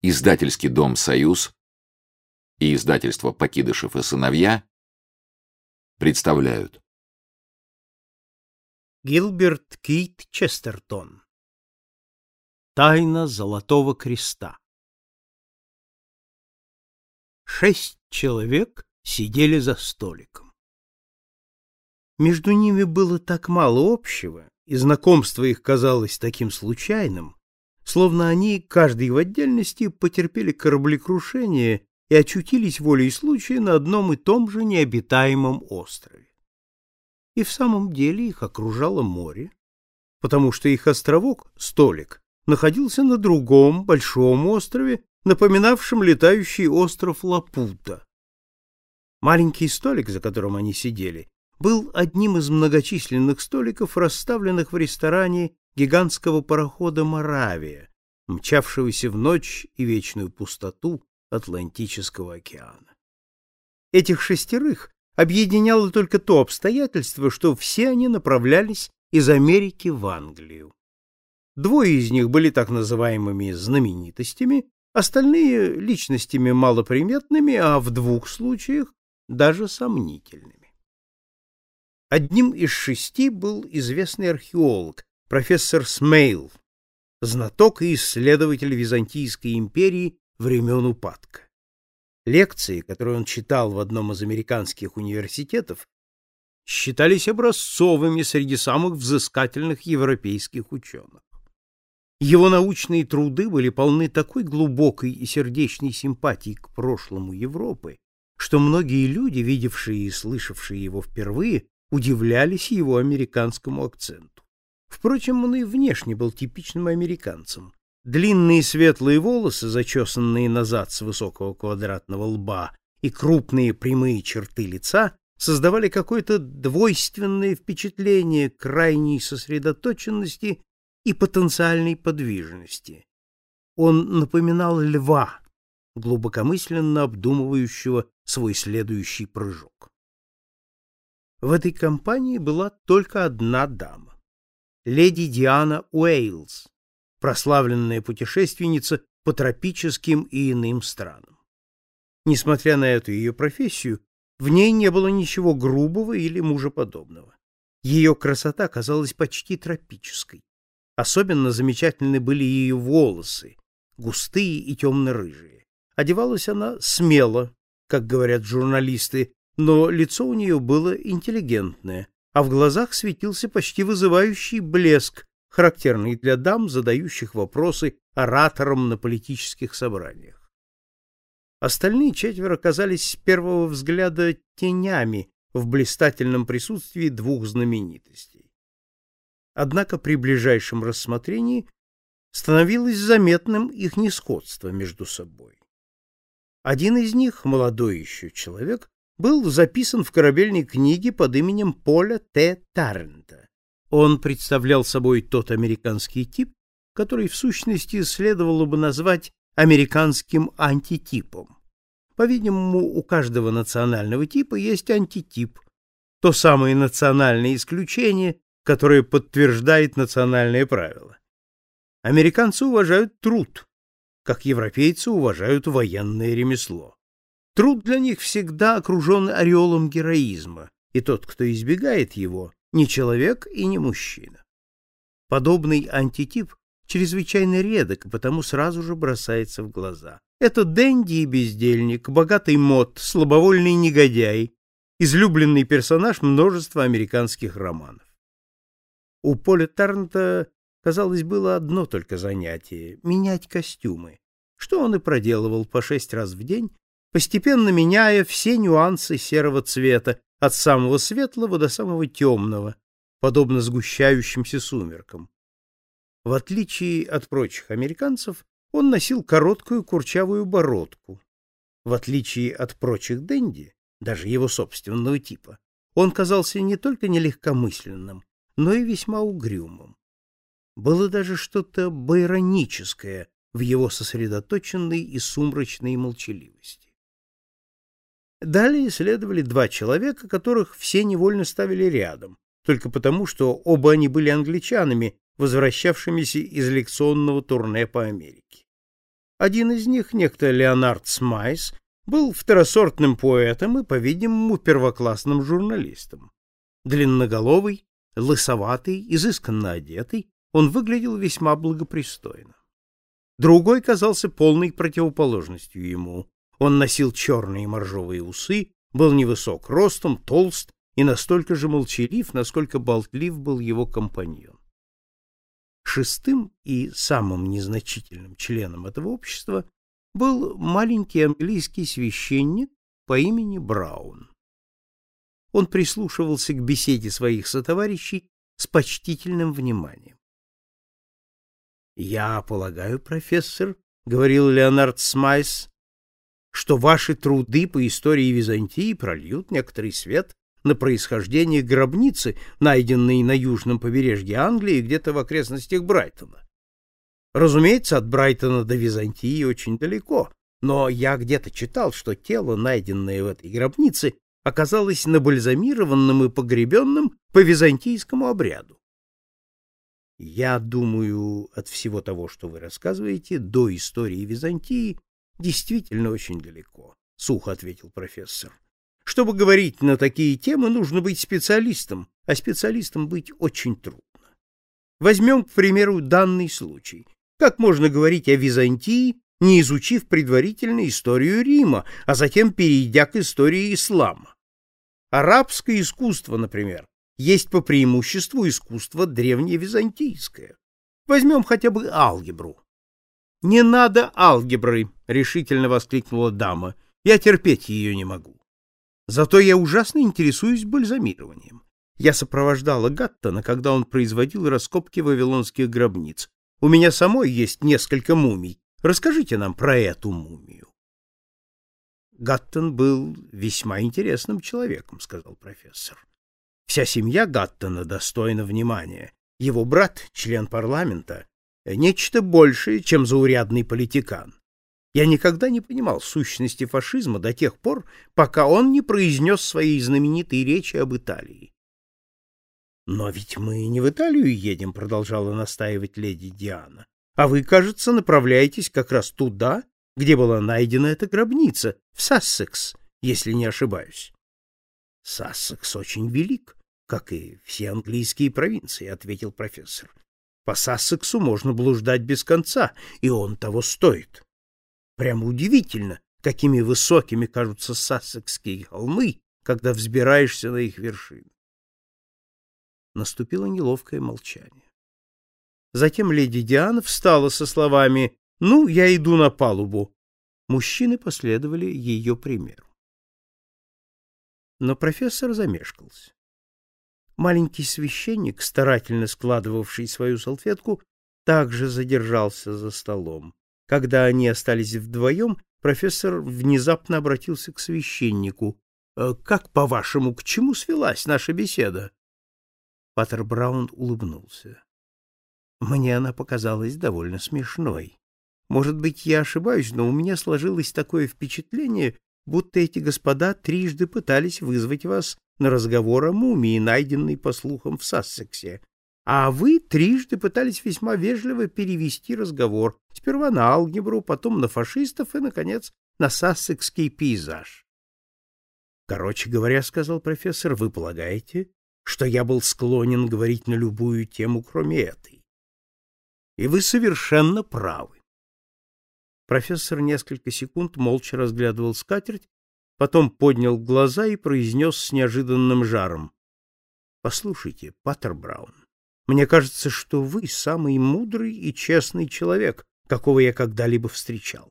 Издательский дом «Союз» и издательство «Покидышев и сыновья» представляют. Гилберт Кейт Честертон Тайна Золотого Креста Шесть человек сидели за столиком. Между ними было так мало общего, и знакомство их казалось таким случайным, словно они, каждый в отдельности, потерпели кораблекрушение и очутились волей случая на одном и том же необитаемом острове. И в самом деле их окружало море, потому что их островок, столик, находился на другом большом острове, напоминавшем летающий остров Лапута. Маленький столик, за которым они сидели, был одним из многочисленных столиков, расставленных в ресторане гигантского парохода «Моравия», мчавшегося в ночь и вечную пустоту Атлантического океана. Этих шестерых объединяло только то обстоятельство, что все они направлялись из Америки в Англию. Двое из них были так называемыми знаменитостями, остальные — личностями малоприметными, а в двух случаях даже сомнительными. Одним из шести был известный археолог, профессор Смейл, знаток и исследователь Византийской империи времен упадка. Лекции, которые он читал в одном из американских университетов, считались образцовыми среди самых взыскательных европейских ученых. Его научные труды были полны такой глубокой и сердечной симпатии к прошлому Европы, что многие люди, видевшие и слышавшие его впервые, удивлялись его американскому акценту. Впрочем, он и внешне был типичным американцем. Длинные светлые волосы, зачесанные назад с высокого квадратного лба, и крупные прямые черты лица создавали какое-то двойственное впечатление крайней сосредоточенности и потенциальной подвижности. Он напоминал льва, глубокомысленно обдумывающего свой следующий прыжок. В этой компании была только одна дама леди Диана Уэйлс, прославленная путешественница по тропическим и иным странам. Несмотря на эту ее профессию, в ней не было ничего грубого или мужеподобного. Ее красота казалась почти тропической. Особенно замечательны были ее волосы, густые и темно-рыжие. Одевалась она смело, как говорят журналисты, но лицо у нее было интеллигентное, а в глазах светился почти вызывающий блеск, характерный для дам, задающих вопросы ораторам на политических собраниях. Остальные четверо казались с первого взгляда тенями в блистательном присутствии двух знаменитостей. Однако при ближайшем рассмотрении становилось заметным их несходство между собой. Один из них, молодой еще человек, был записан в корабельной книге под именем Поля Т. Таррента. Он представлял собой тот американский тип, который в сущности следовало бы назвать американским антитипом. По-видимому, у каждого национального типа есть антитип, то самое национальное исключение, которое подтверждает национальное правило. Американцы уважают труд, как европейцы уважают военное ремесло. Труд для них всегда окружен ореолом героизма, и тот, кто избегает его, не человек и не мужчина. Подобный антитип чрезвычайно редок, потому сразу же бросается в глаза. Это денди и бездельник, богатый мод, слабовольный негодяй, излюбленный персонаж множества американских романов. У Поля Тарнта, казалось, было одно только занятие — менять костюмы, что он и проделывал по шесть раз в день, постепенно меняя все нюансы серого цвета, от самого светлого до самого темного, подобно сгущающимся сумеркам. В отличие от прочих американцев, он носил короткую курчавую бородку. В отличие от прочих денди, даже его собственного типа, он казался не только нелегкомысленным, но и весьма угрюмым. Было даже что-то байроническое в его сосредоточенной и сумрачной молчаливости. Далее следовали два человека, которых все невольно ставили рядом, только потому, что оба они были англичанами, возвращавшимися из лекционного турне по Америке. Один из них, некто Леонард Смайс, был второсортным поэтом и, по-видимому, первоклассным журналистом. Длинноголовый, лысоватый, изысканно одетый, он выглядел весьма благопристойно. Другой казался полной противоположностью ему. Он носил черные моржовые усы, был невысок ростом, толст и настолько же молчалив, насколько болтлив был его компаньон. Шестым и самым незначительным членом этого общества был маленький английский священник по имени Браун. Он прислушивался к беседе своих сотоварищей с почтительным вниманием. «Я полагаю, профессор, — говорил Леонард Смайс, — что ваши труды по истории Византии прольют некоторый свет на происхождение гробницы, найденной на южном побережье Англии где-то в окрестностях Брайтона. Разумеется, от Брайтона до Византии очень далеко, но я где-то читал, что тело, найденное в этой гробнице, оказалось набальзамированным и погребенным по византийскому обряду. Я думаю, от всего того, что вы рассказываете, до истории Византии действительно очень далеко, сухо ответил профессор. Чтобы говорить на такие темы, нужно быть специалистом, а специалистом быть очень трудно. Возьмем, к примеру, данный случай. Как можно говорить о Византии, не изучив предварительно историю Рима, а затем перейдя к истории ислама? Арабское искусство, например, есть по преимуществу искусство древневизантийское. Возьмем хотя бы алгебру. «Не надо алгебры!» — решительно воскликнула дама. «Я терпеть ее не могу. Зато я ужасно интересуюсь бальзамированием. Я сопровождала Гаттона, когда он производил раскопки вавилонских гробниц. У меня самой есть несколько мумий. Расскажите нам про эту мумию. Гаттон был весьма интересным человеком, сказал профессор. Вся семья Гаттона достойна внимания. Его брат, член парламента, нечто большее, чем заурядный политикан. Я никогда не понимал сущности фашизма до тех пор, пока он не произнес своей знаменитой речи об Италии. «Но ведь мы не в Италию едем», — продолжала настаивать леди Диана. «А вы, кажется, направляетесь как раз туда, где была найдена эта гробница, в Сассекс, если не ошибаюсь». «Сассекс очень велик, как и все английские провинции», — ответил профессор. «По Сассексу можно блуждать без конца, и он того стоит». Прямо удивительно, какими высокими кажутся сассекские холмы, когда взбираешься на их вершину. Наступило неловкое молчание. Затем леди Диана встала со словами «Ну, я иду на палубу». Мужчины последовали ее примеру. Но профессор замешкался. Маленький священник, старательно складывавший свою салфетку, также задержался за столом. Когда они остались вдвоем, профессор внезапно обратился к священнику. «Э, «Как, по-вашему, к чему свелась наша беседа?» Паттер Браун улыбнулся. «Мне она показалась довольно смешной. Может быть, я ошибаюсь, но у меня сложилось такое впечатление, будто эти господа трижды пытались вызвать вас на разговор о мумии, найденной, по слухам, в Сассексе, а вы трижды пытались весьма вежливо перевести разговор сперва на алгебру, потом на фашистов и, наконец, на сассекский пейзаж. Короче говоря, сказал профессор, вы полагаете, что я был склонен говорить на любую тему, кроме этой? И вы совершенно правы. Профессор несколько секунд молча разглядывал скатерть, потом поднял глаза и произнес с неожиданным жаром: "Послушайте, Паттер Браун, мне кажется, что вы самый мудрый и честный человек, какого я когда-либо встречал.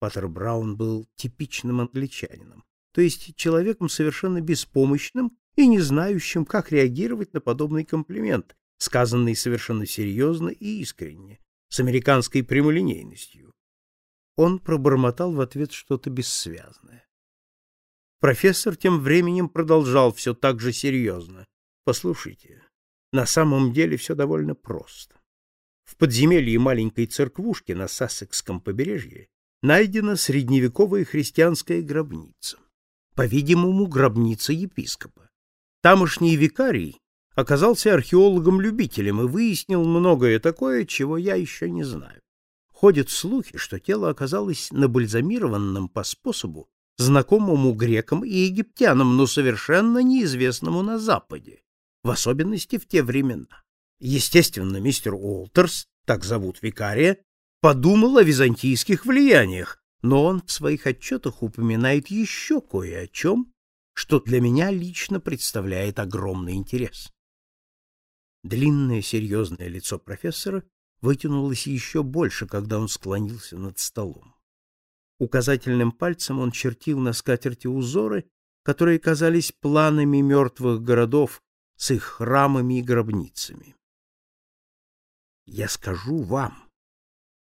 Паттер Браун был типичным англичанином, то есть человеком совершенно беспомощным и не знающим, как реагировать на подобный комплимент, сказанный совершенно серьезно и искренне, с американской прямолинейностью. Он пробормотал в ответ что-то бессвязное. Профессор тем временем продолжал все так же серьезно. «Послушайте, на самом деле все довольно просто. В подземелье маленькой церквушки на Сассекском побережье найдена средневековая христианская гробница. По-видимому, гробница епископа. Тамошний викарий оказался археологом-любителем и выяснил многое такое, чего я еще не знаю. Ходят слухи, что тело оказалось набальзамированным по способу, знакомому грекам и египтянам, но совершенно неизвестному на Западе, в особенности в те времена. Естественно, мистер Уолтерс, так зовут викария, подумал о византийских влияниях, но он в своих отчетах упоминает еще кое о чем, что для меня лично представляет огромный интерес. Длинное серьезное лицо профессора вытянулось еще больше, когда он склонился над столом. Указательным пальцем он чертил на скатерти узоры, которые казались планами мертвых городов с их храмами и гробницами. Я скажу вам,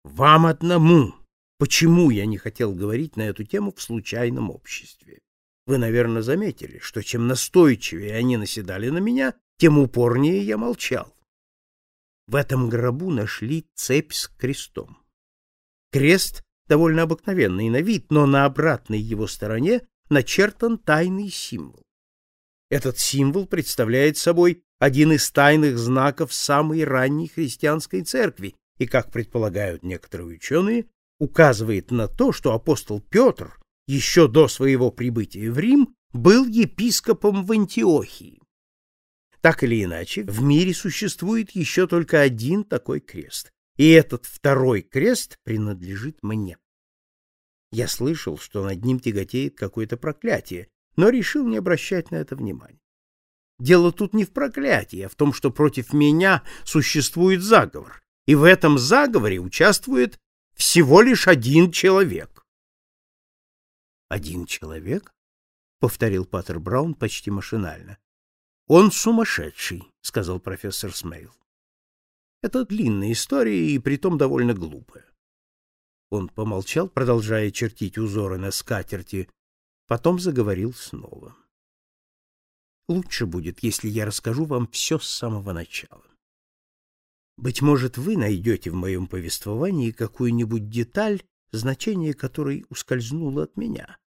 вам одному, почему я не хотел говорить на эту тему в случайном обществе. Вы, наверное, заметили, что чем настойчивее они наседали на меня, тем упорнее я молчал. В этом гробу нашли цепь с крестом. Крест довольно обыкновенный на вид, но на обратной его стороне начертан тайный символ. Этот символ представляет собой один из тайных знаков самой ранней христианской церкви и, как предполагают некоторые ученые, указывает на то, что апостол Петр еще до своего прибытия в Рим был епископом в Антиохии. Так или иначе, в мире существует еще только один такой крест, и этот второй крест принадлежит мне. Я слышал, что над ним тяготеет какое-то проклятие, но решил не обращать на это внимания. Дело тут не в проклятии, а в том, что против меня существует заговор, и в этом заговоре участвует всего лишь один человек. Один человек? повторил Паттер Браун почти машинально. Он сумасшедший, сказал профессор Смейл. Это длинная история и притом довольно глупая. Он помолчал, продолжая чертить узоры на скатерти, потом заговорил снова. Лучше будет, если я расскажу вам все с самого начала. Быть может, вы найдете в моем повествовании какую-нибудь деталь, значение которой ускользнуло от меня.